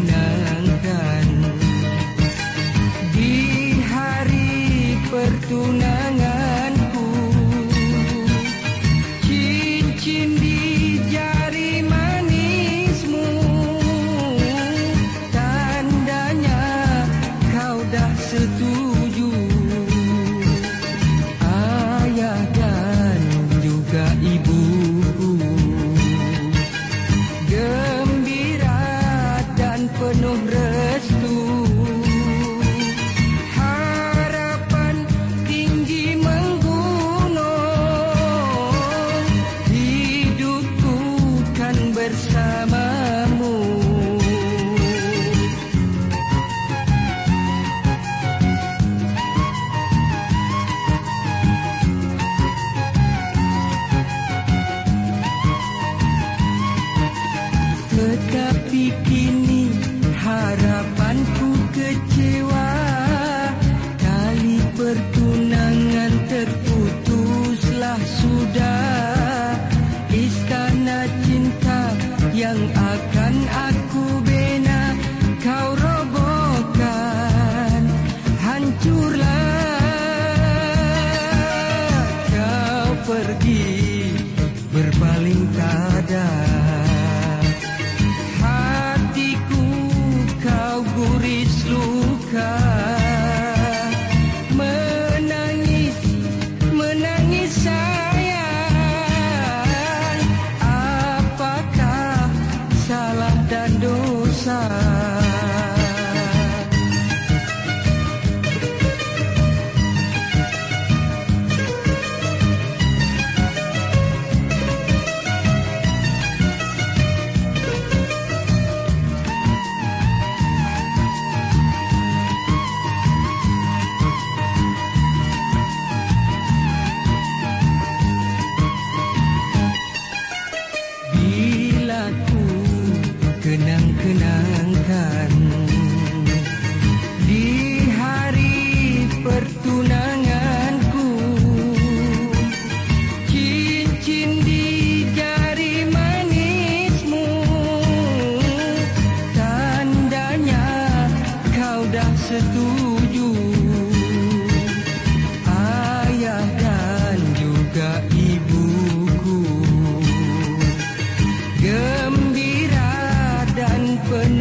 menyenangkan di hari pertunangan. tapi kini harapanku kecewa. Kali pertunangan terputuslah sudah. Istana cinta yang akan aku bina kau robohkan. Hancurlah kau pergi berpaling tak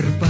cuerpo.